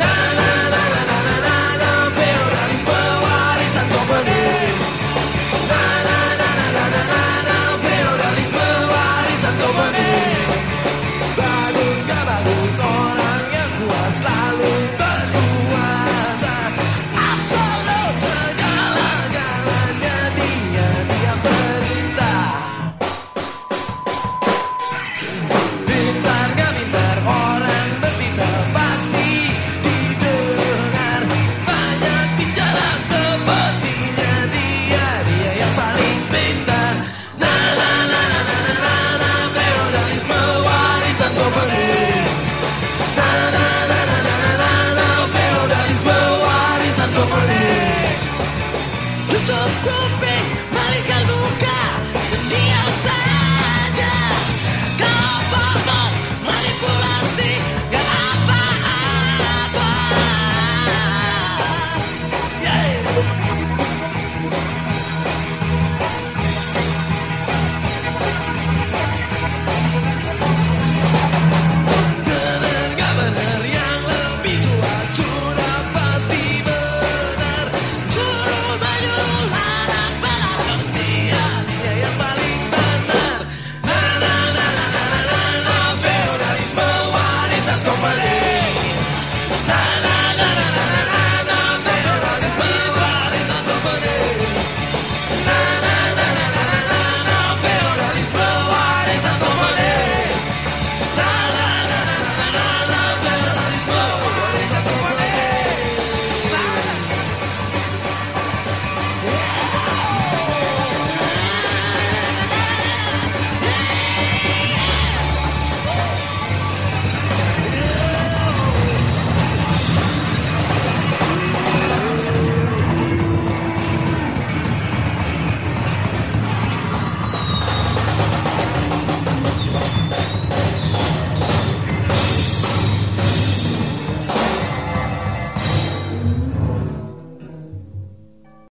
na na night.